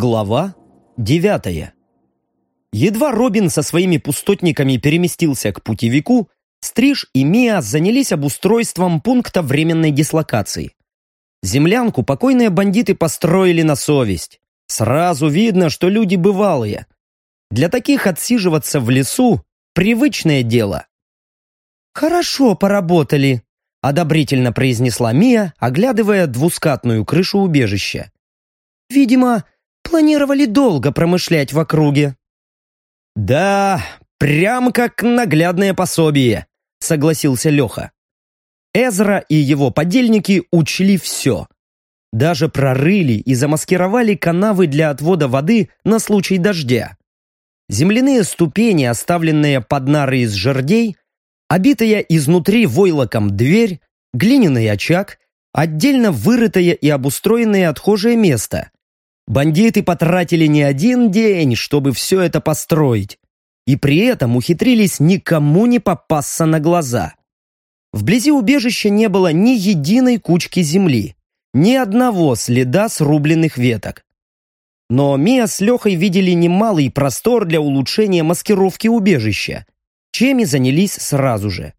Глава девятая Едва Робин со своими пустотниками переместился к путевику, Стриж и Мия занялись обустройством пункта временной дислокации. Землянку покойные бандиты построили на совесть. Сразу видно, что люди бывалые. Для таких отсиживаться в лесу – привычное дело. «Хорошо поработали», – одобрительно произнесла Мия, оглядывая двускатную крышу убежища. «Видимо, планировали долго промышлять в округе». «Да, прям как наглядное пособие», — согласился Леха. Эзра и его подельники учли все. Даже прорыли и замаскировали канавы для отвода воды на случай дождя. Земляные ступени, оставленные под нары из жердей, обитая изнутри войлоком дверь, глиняный очаг, отдельно вырытое и обустроенное отхожее место, Бандиты потратили не один день, чтобы все это построить, и при этом ухитрились никому не попасться на глаза. Вблизи убежища не было ни единой кучки земли, ни одного следа срубленных веток. Но Мия с Лехой видели немалый простор для улучшения маскировки убежища, чем и занялись сразу же.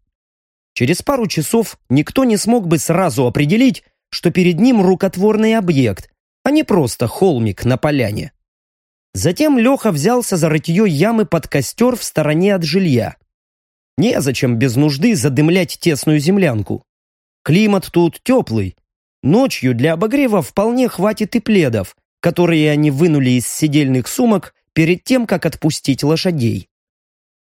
Через пару часов никто не смог бы сразу определить, что перед ним рукотворный объект, а не просто холмик на поляне. Затем Леха взялся за рытье ямы под костер в стороне от жилья. Незачем без нужды задымлять тесную землянку. Климат тут теплый. Ночью для обогрева вполне хватит и пледов, которые они вынули из сидельных сумок перед тем, как отпустить лошадей.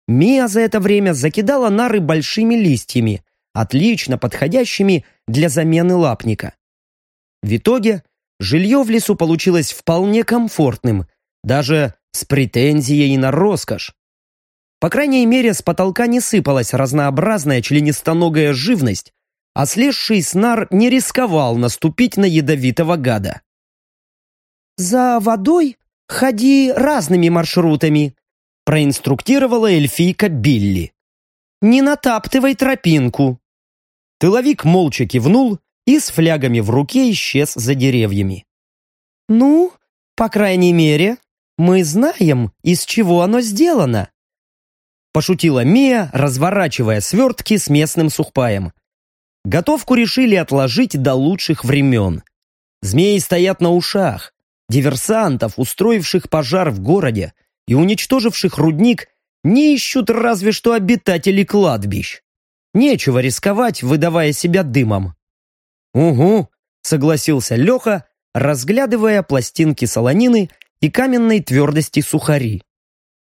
Мия за это время закидала нары большими листьями, отлично подходящими для замены лапника. В итоге Жилье в лесу получилось вполне комфортным, даже с претензией на роскошь. По крайней мере, с потолка не сыпалась разнообразная членистоногая живность, а слезший снар не рисковал наступить на ядовитого гада. «За водой ходи разными маршрутами», проинструктировала эльфийка Билли. «Не натаптывай тропинку». Тыловик молча кивнул и с флягами в руке исчез за деревьями. «Ну, по крайней мере, мы знаем, из чего оно сделано», пошутила Мия, разворачивая свертки с местным сухпаем. Готовку решили отложить до лучших времен. Змеи стоят на ушах. Диверсантов, устроивших пожар в городе и уничтоживших рудник, не ищут разве что обитатели кладбищ. Нечего рисковать, выдавая себя дымом. «Угу», — согласился Леха, разглядывая пластинки солонины и каменной твердости сухари.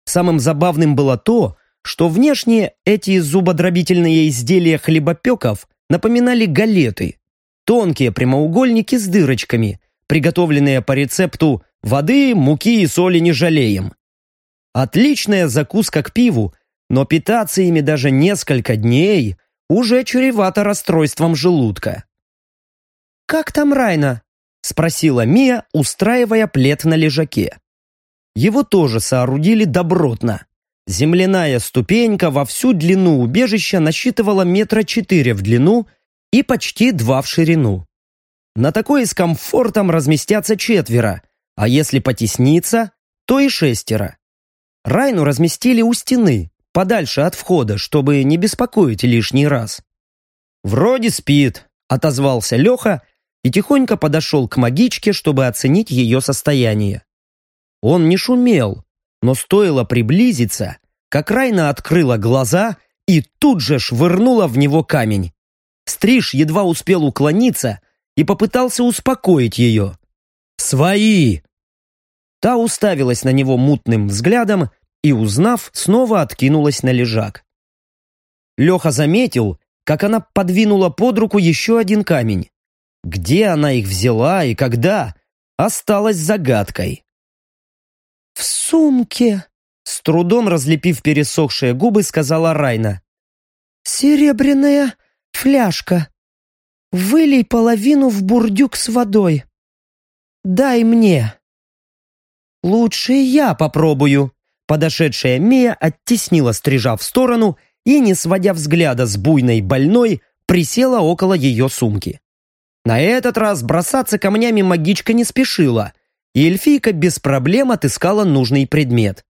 Самым забавным было то, что внешне эти зубодробительные изделия хлебопеков напоминали галеты, тонкие прямоугольники с дырочками, приготовленные по рецепту воды, муки и соли не жалеем. Отличная закуска к пиву, но питаться ими даже несколько дней уже чревато расстройством желудка. «Как там Райна?» — спросила Мия, устраивая плед на лежаке. Его тоже соорудили добротно. Земляная ступенька во всю длину убежища насчитывала метра четыре в длину и почти два в ширину. На такой с комфортом разместятся четверо, а если потесниться, то и шестеро. Райну разместили у стены, подальше от входа, чтобы не беспокоить лишний раз. «Вроде спит», — отозвался Леха и тихонько подошел к магичке, чтобы оценить ее состояние. Он не шумел, но стоило приблизиться, как Райна открыла глаза и тут же швырнула в него камень. Стриж едва успел уклониться и попытался успокоить ее. «Свои!» Та уставилась на него мутным взглядом и, узнав, снова откинулась на лежак. Леха заметил, как она подвинула под руку еще один камень. Где она их взяла и когда, осталось загадкой. «В сумке!» С трудом разлепив пересохшие губы, сказала Райна. «Серебряная фляжка. Вылей половину в бурдюк с водой. Дай мне». «Лучше я попробую». Подошедшая Мия оттеснила стрижа в сторону и, не сводя взгляда с буйной больной, присела около ее сумки. На этот раз бросаться камнями магичка не спешила и эльфийка без проблем отыскала нужный предмет.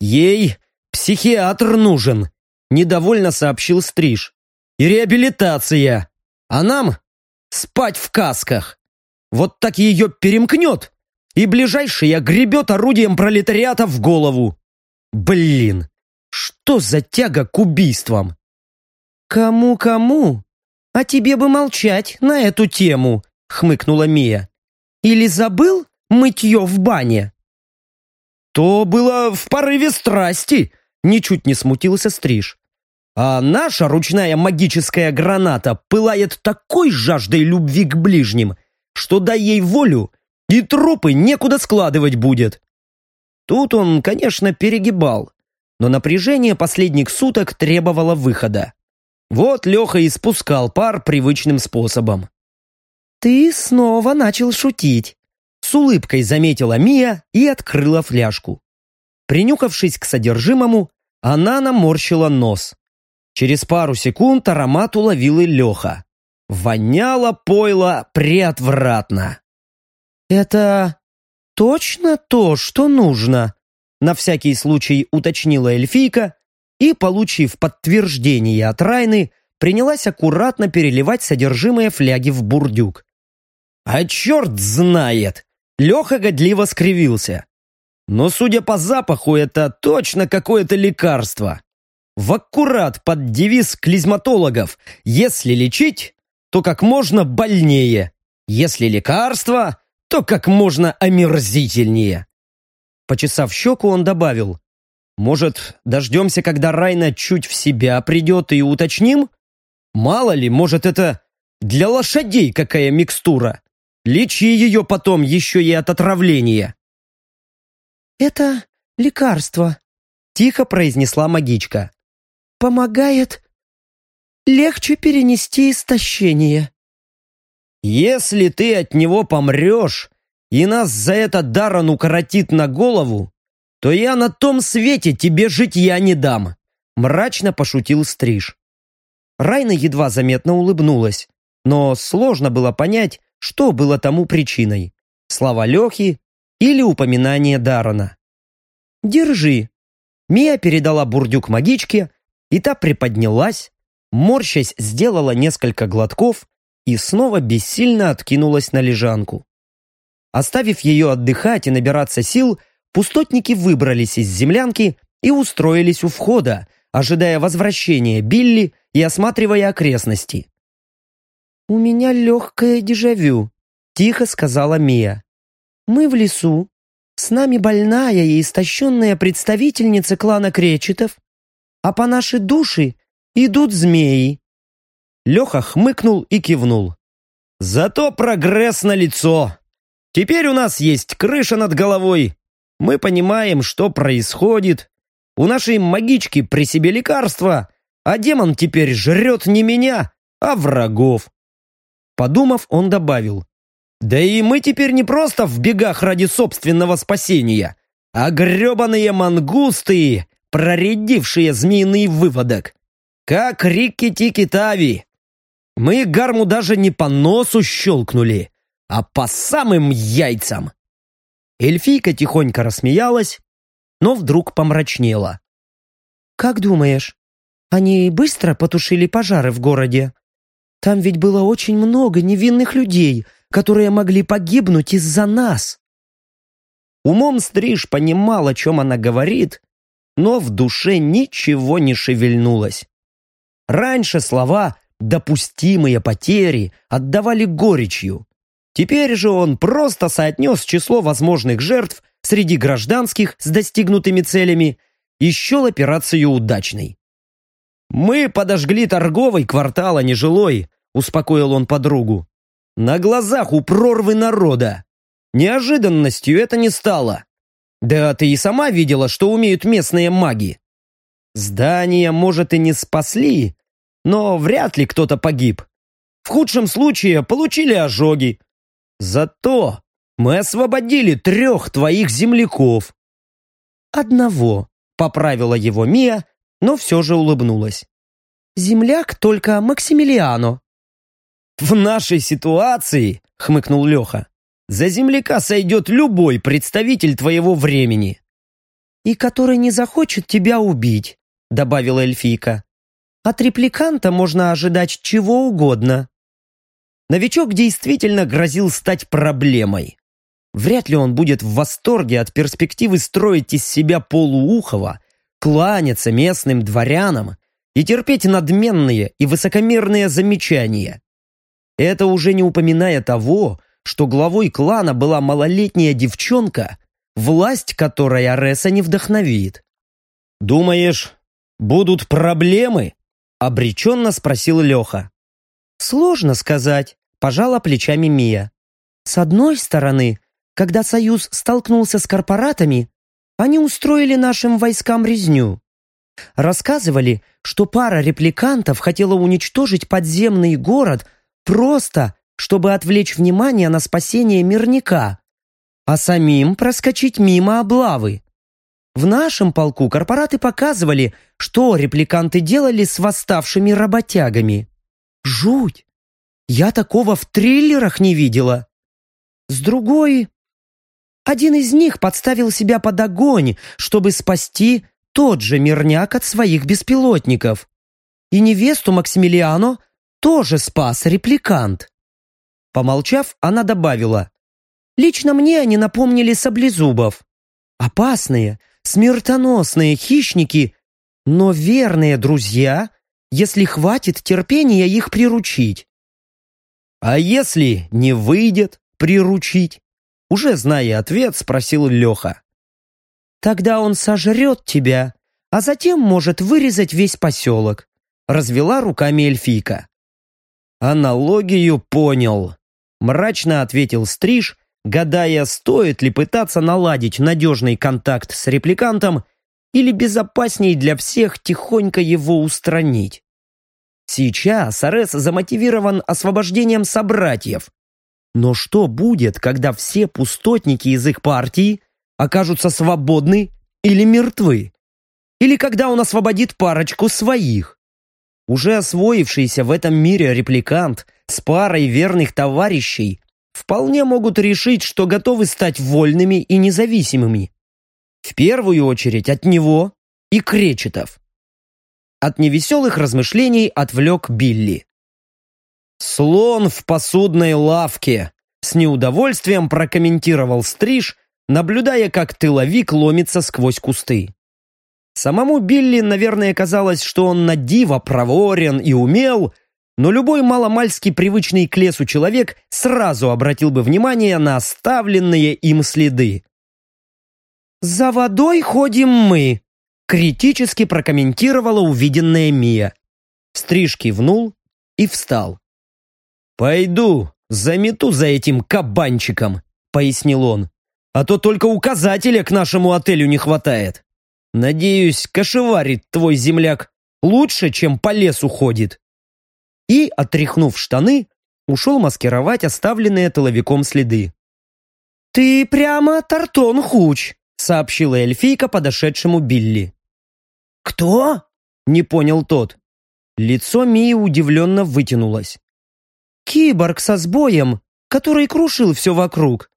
«Ей психиатр нужен», — недовольно сообщил Стриж. «И реабилитация. А нам спать в касках. Вот так ее перемкнет, и ближайшая гребет орудием пролетариата в голову. Блин, что за тяга к убийствам?» «Кому-кому? А тебе бы молчать на эту тему», — хмыкнула Мия. «Или забыл мытье в бане?» «То было в порыве страсти», — ничуть не смутился Стриж. «А наша ручная магическая граната пылает такой жаждой любви к ближним, что дай ей волю, и трупы некуда складывать будет». Тут он, конечно, перегибал, но напряжение последних суток требовало выхода. Вот Леха и спускал пар привычным способом. «Ты снова начал шутить», — с улыбкой заметила Мия и открыла фляжку. Принюхавшись к содержимому, она наморщила нос. Через пару секунд аромат уловил и Леха. Воняло пойло преотвратно. «Это точно то, что нужно?» На всякий случай уточнила эльфийка и, получив подтверждение от Райны, принялась аккуратно переливать содержимое фляги в бурдюк. «А черт знает!» Леха годливо скривился. «Но, судя по запаху, это точно какое-то лекарство. В аккурат под девиз клизматологов «Если лечить, то как можно больнее. Если лекарство, то как можно омерзительнее». Почесав щеку, он добавил. Может, дождемся, когда Райна чуть в себя придет и уточним? Мало ли, может, это для лошадей какая микстура. Лечи ее потом еще и от отравления. «Это лекарство», — тихо произнесла магичка. «Помогает легче перенести истощение». «Если ты от него помрешь, и нас за это Даран укоротит на голову, то я на том свете тебе житья не дам», мрачно пошутил Стриж. Райна едва заметно улыбнулась, но сложно было понять, что было тому причиной. Слова Лехи или упоминание Дарана. «Держи». Мия передала бурдюк магичке, и та приподнялась, морщась сделала несколько глотков и снова бессильно откинулась на лежанку. Оставив ее отдыхать и набираться сил, пустотники выбрались из землянки и устроились у входа, ожидая возвращения Билли и осматривая окрестности. «У меня легкое дежавю», — тихо сказала Мия. «Мы в лесу. С нами больная и истощенная представительница клана Кречетов, а по нашей душе идут змеи». Леха хмыкнул и кивнул. «Зато прогресс на лицо. Теперь у нас есть крыша над головой, мы понимаем, что происходит. У нашей магички при себе лекарства, а демон теперь жрет не меня, а врагов. Подумав, он добавил. Да и мы теперь не просто в бегах ради собственного спасения, а гребаные мангусты, проредившие змеиный выводок. Как Рикки-Тики-Тави. Мы гарму даже не по носу щелкнули, а по самым яйцам. Эльфийка тихонько рассмеялась, но вдруг помрачнела. «Как думаешь, они быстро потушили пожары в городе? Там ведь было очень много невинных людей, которые могли погибнуть из-за нас». Умом Стриж понимал, о чем она говорит, но в душе ничего не шевельнулось. Раньше слова «допустимые потери» отдавали горечью. Теперь же он просто соотнес число возможных жертв среди гражданских с достигнутыми целями и счел операцию удачной. «Мы подожгли торговый квартал, а не жилой», — успокоил он подругу. «На глазах у прорвы народа. Неожиданностью это не стало. Да ты и сама видела, что умеют местные маги. Здания, может, и не спасли, но вряд ли кто-то погиб. В худшем случае получили ожоги, Зато мы освободили трех твоих земляков. Одного, поправила его Мия, но все же улыбнулась. Земляк только Максимилиано. В нашей ситуации, хмыкнул Леха, За земляка сойдет любой представитель твоего времени. И который не захочет тебя убить, добавила эльфийка. От репликанта можно ожидать чего угодно. Новичок действительно грозил стать проблемой. Вряд ли он будет в восторге от перспективы строить из себя полуухого, кланяться местным дворянам и терпеть надменные и высокомерные замечания. Это уже не упоминая того, что главой клана была малолетняя девчонка, власть которой Ареса не вдохновит. «Думаешь, будут проблемы?» — обреченно спросил Леха. «Сложно сказать», — пожала плечами Мия. «С одной стороны, когда Союз столкнулся с корпоратами, они устроили нашим войскам резню. Рассказывали, что пара репликантов хотела уничтожить подземный город просто чтобы отвлечь внимание на спасение мирника, а самим проскочить мимо облавы. В нашем полку корпораты показывали, что репликанты делали с восставшими работягами. Жуть! Я такого в триллерах не видела. С другой... Один из них подставил себя под огонь, чтобы спасти тот же мирняк от своих беспилотников. И невесту Максимилиано тоже спас репликант. Помолчав, она добавила. «Лично мне они напомнили саблезубов. Опасные, смертоносные хищники, но верные друзья, если хватит терпения их приручить». «А если не выйдет приручить?» Уже зная ответ, спросил Леха. «Тогда он сожрет тебя, а затем может вырезать весь поселок», развела руками эльфийка. «Аналогию понял», Мрачно ответил Стриж, гадая, стоит ли пытаться наладить надежный контакт с репликантом или безопасней для всех тихонько его устранить. Сейчас Арес замотивирован освобождением собратьев. Но что будет, когда все пустотники из их партии окажутся свободны или мертвы? Или когда он освободит парочку своих? Уже освоившийся в этом мире репликант с парой верных товарищей вполне могут решить, что готовы стать вольными и независимыми. В первую очередь от него и кречетов. От невеселых размышлений отвлек Билли. «Слон в посудной лавке», — с неудовольствием прокомментировал Стриж, наблюдая, как тыловик ломится сквозь кусты. Самому Билли, наверное, казалось, что он на диво проворен и умел, но любой маломальски привычный к лесу человек сразу обратил бы внимание на оставленные им следы. «За водой ходим мы», — критически прокомментировала увиденная Мия. Стриж кивнул и встал. «Пойду, замету за этим кабанчиком», — пояснил он. «А то только указателя к нашему отелю не хватает». Надеюсь, кошеварит твой земляк лучше, чем по лесу ходит. И, отряхнув штаны, ушел маскировать оставленные тыловиком следы. «Ты прямо Тартон Хуч», — сообщила эльфийка подошедшему Билли. «Кто?» — не понял тот. Лицо Мии удивленно вытянулось. «Киборг со сбоем, который крушил все вокруг.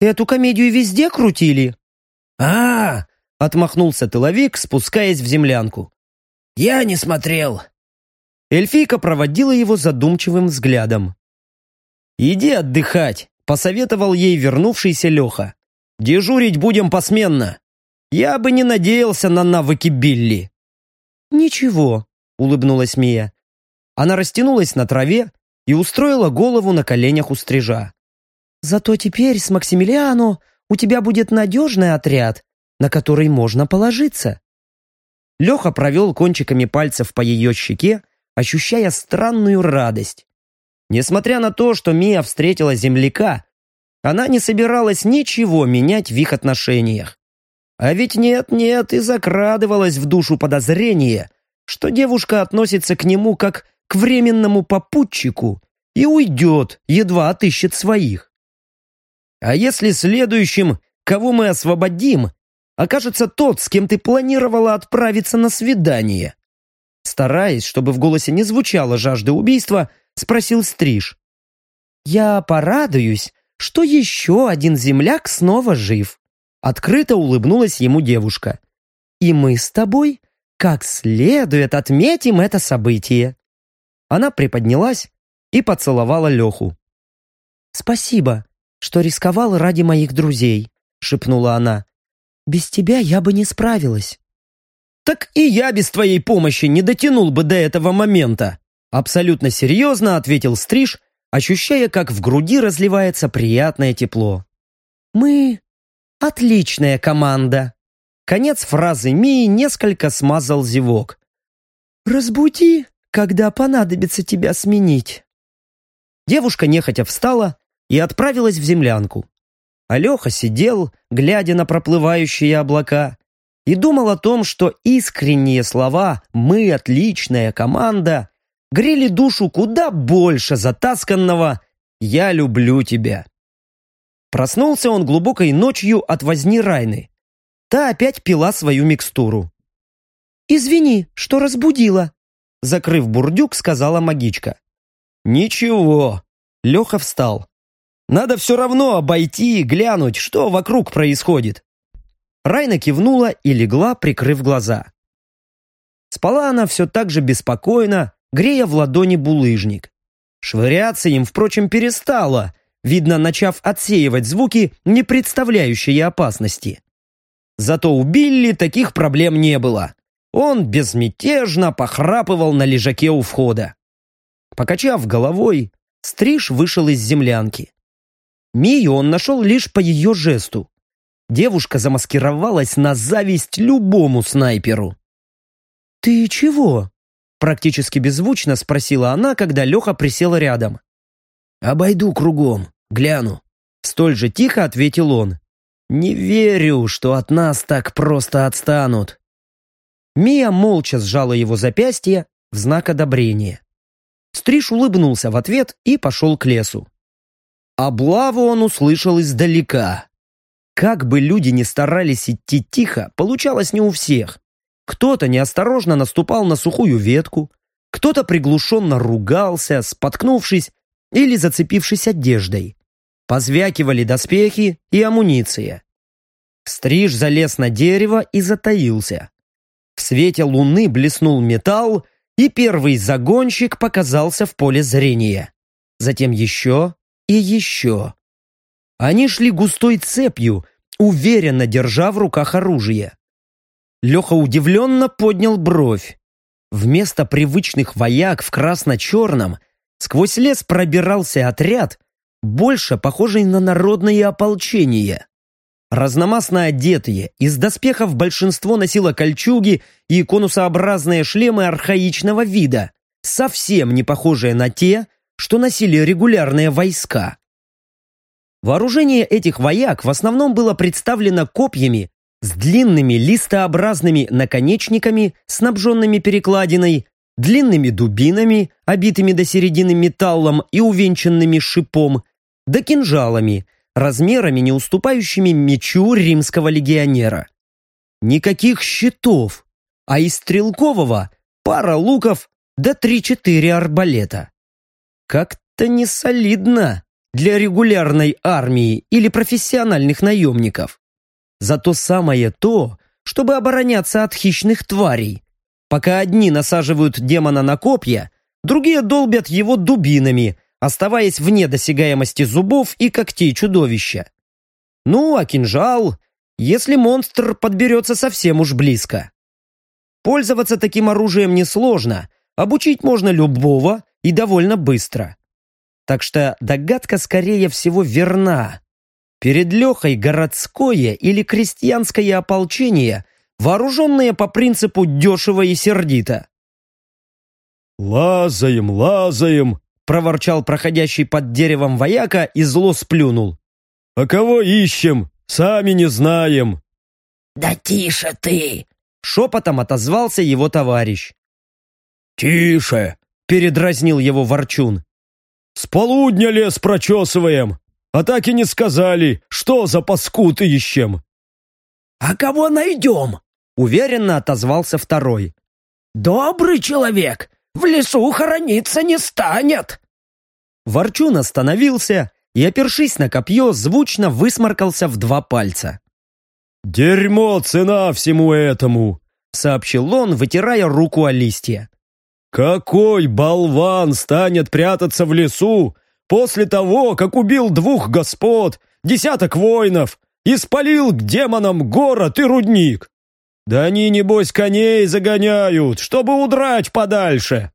Эту комедию везде крутили». «А, Отмахнулся тыловик, спускаясь в землянку. «Я не смотрел». Эльфийка проводила его задумчивым взглядом. «Иди отдыхать», — посоветовал ей вернувшийся Леха. «Дежурить будем посменно. Я бы не надеялся на навыки Билли». «Ничего», — улыбнулась Мия. Она растянулась на траве и устроила голову на коленях у стрижа. «Зато теперь с Максимилиано у тебя будет надежный отряд, на который можно положиться. Леха провел кончиками пальцев по ее щеке, ощущая странную радость. Несмотря на то, что Мия встретила земляка, она не собиралась ничего менять в их отношениях. А ведь нет-нет, и закрадывалось в душу подозрение, что девушка относится к нему как к временному попутчику и уйдет, едва отыщет своих. А если следующим, кого мы освободим, окажется тот, с кем ты планировала отправиться на свидание?» Стараясь, чтобы в голосе не звучала жажда убийства, спросил Стриж. «Я порадуюсь, что еще один земляк снова жив. Открыто улыбнулась ему девушка. И мы с тобой как следует отметим это событие. Она приподнялась и поцеловала Леху. «Спасибо, что рисковал ради моих друзей», — шепнула она. «Без тебя я бы не справилась». «Так и я без твоей помощи не дотянул бы до этого момента», абсолютно серьезно ответил Стриж, ощущая, как в груди разливается приятное тепло. «Мы отличная команда». Конец фразы Мии несколько смазал зевок. «Разбуди, когда понадобится тебя сменить». Девушка нехотя встала и отправилась в землянку. Алеха сидел, глядя на проплывающие облака, и думал о том, что искренние слова «мы отличная команда» грели душу куда больше затасканного «я люблю тебя». Проснулся он глубокой ночью от возни Райны. Та опять пила свою микстуру. «Извини, что разбудила», закрыв бурдюк, сказала магичка. «Ничего». Леха встал. «Надо все равно обойти и глянуть, что вокруг происходит». Райна кивнула и легла, прикрыв глаза. Спала она все так же беспокойно, грея в ладони булыжник. Швыряться им, впрочем, перестала, видно, начав отсеивать звуки, не представляющие опасности. Зато у Билли таких проблем не было. Он безмятежно похрапывал на лежаке у входа. Покачав головой, Стриж вышел из землянки. Мию он нашел лишь по ее жесту. Девушка замаскировалась на зависть любому снайперу. «Ты чего?» Практически беззвучно спросила она, когда Леха присел рядом. «Обойду кругом, гляну». Столь же тихо ответил он. «Не верю, что от нас так просто отстанут». Мия молча сжала его запястье в знак одобрения. Стриж улыбнулся в ответ и пошел к лесу. Облаву он услышал издалека. Как бы люди ни старались идти тихо, получалось не у всех. Кто-то неосторожно наступал на сухую ветку, кто-то приглушенно ругался, споткнувшись или зацепившись одеждой. Позвякивали доспехи и амуниция. Стриж залез на дерево и затаился. В свете луны блеснул металл, и первый загонщик показался в поле зрения. Затем еще и еще. Они шли густой цепью, уверенно держа в руках оружие. Леха удивленно поднял бровь. Вместо привычных вояк в красно-черном сквозь лес пробирался отряд, больше похожий на народное ополчение. Разномастно одетые, из доспехов большинство носило кольчуги и конусообразные шлемы архаичного вида, совсем не похожие на те, что носили регулярные войска. Вооружение этих вояк в основном было представлено копьями с длинными листообразными наконечниками, снабженными перекладиной, длинными дубинами, обитыми до середины металлом и увенчанными шипом, да кинжалами, размерами не уступающими мечу римского легионера. Никаких щитов, а из стрелкового пара луков да три-четыре арбалета. Как-то не солидно для регулярной армии или профессиональных наемников. Зато самое то, чтобы обороняться от хищных тварей. Пока одни насаживают демона на копья, другие долбят его дубинами, оставаясь вне досягаемости зубов и когтей чудовища. Ну, а кинжал, если монстр подберется совсем уж близко. Пользоваться таким оружием несложно, обучить можно любого и довольно быстро. Так что догадка, скорее всего, верна. Перед Лехой городское или крестьянское ополчение, вооруженное по принципу дешево и сердито. «Лазаем, лазаем!» — проворчал проходящий под деревом вояка и зло сплюнул. «А кого ищем? Сами не знаем!» «Да тише ты!» — шепотом отозвался его товарищ. «Тише!» — передразнил его Ворчун. «С полудня лес прочесываем, а так и не сказали, что за паскуд ищем». «А кого найдем?» — уверенно отозвался второй. «Добрый человек, в лесу хорониться не станет». Ворчун остановился и, опершись на копье, звучно высморкался в два пальца. «Дерьмо цена всему этому!» сообщил он, вытирая руку о листья. «Какой болван станет прятаться в лесу после того, как убил двух господ, десяток воинов и спалил к демонам город и рудник? Да они, небось, коней загоняют, чтобы удрать подальше!»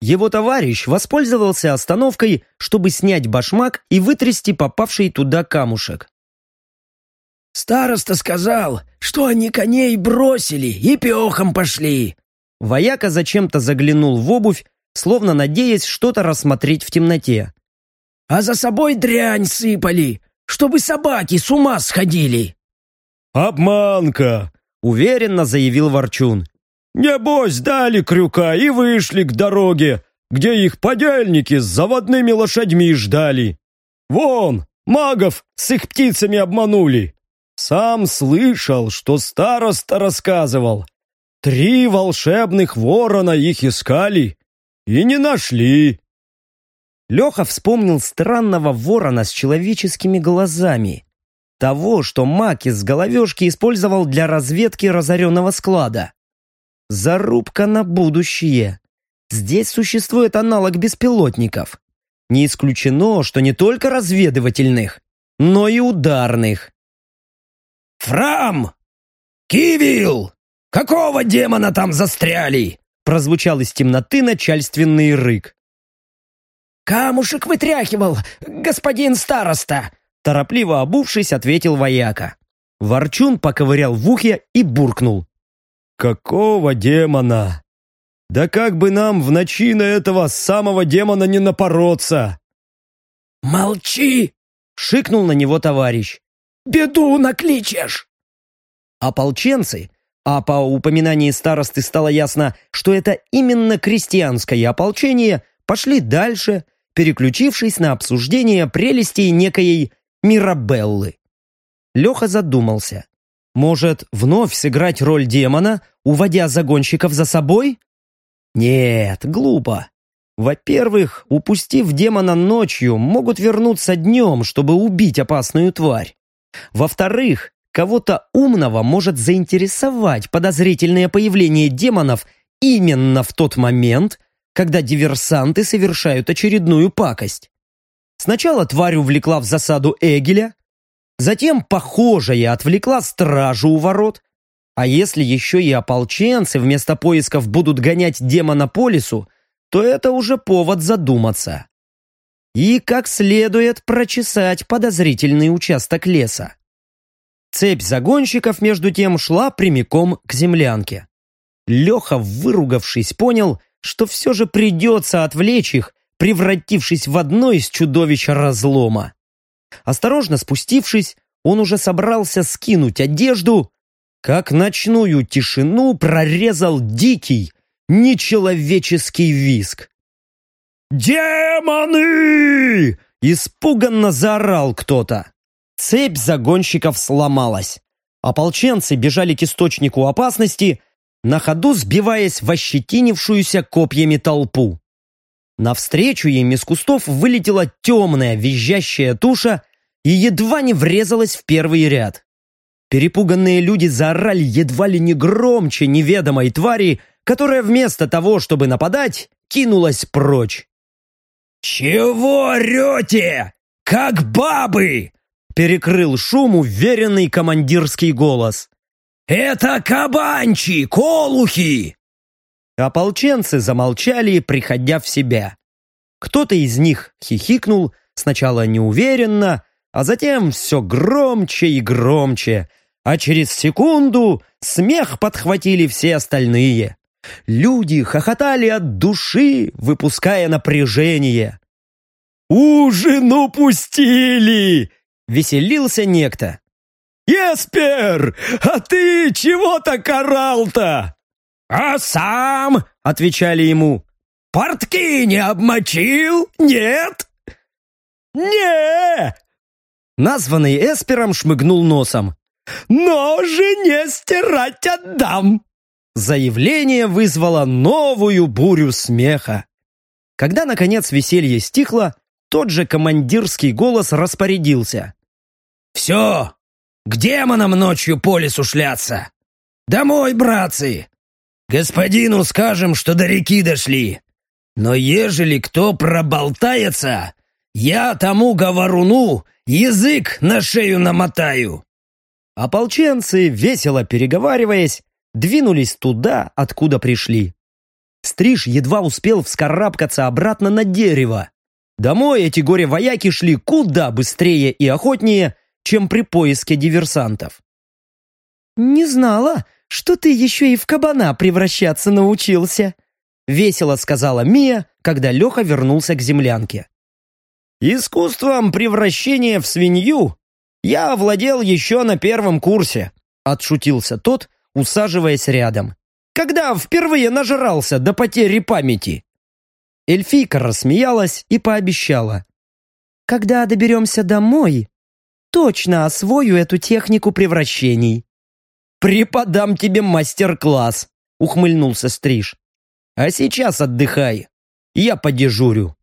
Его товарищ воспользовался остановкой, чтобы снять башмак и вытрясти попавший туда камушек. «Староста сказал, что они коней бросили и пехом пошли!» Вояка зачем-то заглянул в обувь, словно надеясь что-то рассмотреть в темноте. «А за собой дрянь сыпали, чтобы собаки с ума сходили!» «Обманка!» — уверенно заявил Ворчун. Небось, дали крюка и вышли к дороге, где их подельники с заводными лошадьми ждали. Вон, магов с их птицами обманули. Сам слышал, что староста рассказывал. Три волшебных ворона их искали и не нашли. Леха вспомнил странного ворона с человеческими глазами. Того, что маг из головешки использовал для разведки разоренного склада. Зарубка на будущее. Здесь существует аналог беспилотников. Не исключено, что не только разведывательных, но и ударных. «Фрам! Кивил! Какого демона там застряли?» прозвучал из темноты начальственный рык. «Камушек вытряхивал, господин староста!» Торопливо обувшись, ответил вояка. Ворчун поковырял в ухе и буркнул. «Какого демона? Да как бы нам в ночи на этого самого демона не напороться!» «Молчи!» — шикнул на него товарищ. «Беду накличешь!» Ополченцы, а по упоминании старосты стало ясно, что это именно крестьянское ополчение, пошли дальше, переключившись на обсуждение прелестей некоей Мирабеллы. Леха задумался. Может, вновь сыграть роль демона, уводя загонщиков за собой? Нет, глупо. Во-первых, упустив демона ночью, могут вернуться днем, чтобы убить опасную тварь. Во-вторых, кого-то умного может заинтересовать подозрительное появление демонов именно в тот момент, когда диверсанты совершают очередную пакость. Сначала тварь увлекла в засаду Эгеля, Затем похожая отвлекла стражу у ворот. А если еще и ополченцы вместо поисков будут гонять демона по лесу, то это уже повод задуматься. И как следует прочесать подозрительный участок леса. Цепь загонщиков, между тем, шла прямиком к землянке. Леха, выругавшись, понял, что все же придется отвлечь их, превратившись в одно из чудовищ разлома. Осторожно спустившись, он уже собрался скинуть одежду, как ночную тишину прорезал дикий, нечеловеческий визг. «Демоны!» – испуганно заорал кто-то. Цепь загонщиков сломалась. Ополченцы бежали к источнику опасности, на ходу сбиваясь в ощетинившуюся копьями толпу. Навстречу им из кустов вылетела темная визжащая туша и едва не врезалась в первый ряд. Перепуганные люди заорали едва ли не громче неведомой твари, которая вместо того, чтобы нападать, кинулась прочь. «Чего орете? Как бабы!» перекрыл шум уверенный командирский голос. «Это кабанчи, колухи!» Ополченцы замолчали, приходя в себя. Кто-то из них хихикнул, сначала неуверенно, а затем все громче и громче, а через секунду смех подхватили все остальные. Люди хохотали от души, выпуская напряжение. «Ужин упустили!» — веселился некто. «Еспер, а ты чего так орал-то?» «А сам?» — отвечали ему. «Портки не обмочил? Нет?» «Не!» Названный Эспером шмыгнул носом. «Но жене стирать отдам!» Заявление вызвало новую бурю смеха. Когда, наконец, веселье стихло, тот же командирский голос распорядился. «Все! К демонам ночью по лесу шляться! Домой, братцы! Господину скажем, что до реки дошли. Но ежели кто проболтается, я тому говоруну язык на шею намотаю!» Ополченцы, весело переговариваясь, двинулись туда, откуда пришли. Стриж едва успел вскарабкаться обратно на дерево. Домой эти горе-вояки шли куда быстрее и охотнее, чем при поиске диверсантов. «Не знала, что ты еще и в кабана превращаться научился», весело сказала Мия, когда Леха вернулся к землянке. «Искусством превращения в свинью я овладел еще на первом курсе», отшутился тот, усаживаясь рядом. «Когда впервые нажрался до потери памяти?» Эльфийка рассмеялась и пообещала. «Когда доберемся домой, точно освою эту технику превращений». «Преподам тебе мастер-класс», — ухмыльнулся Стриж. «А сейчас отдыхай, я подежурю».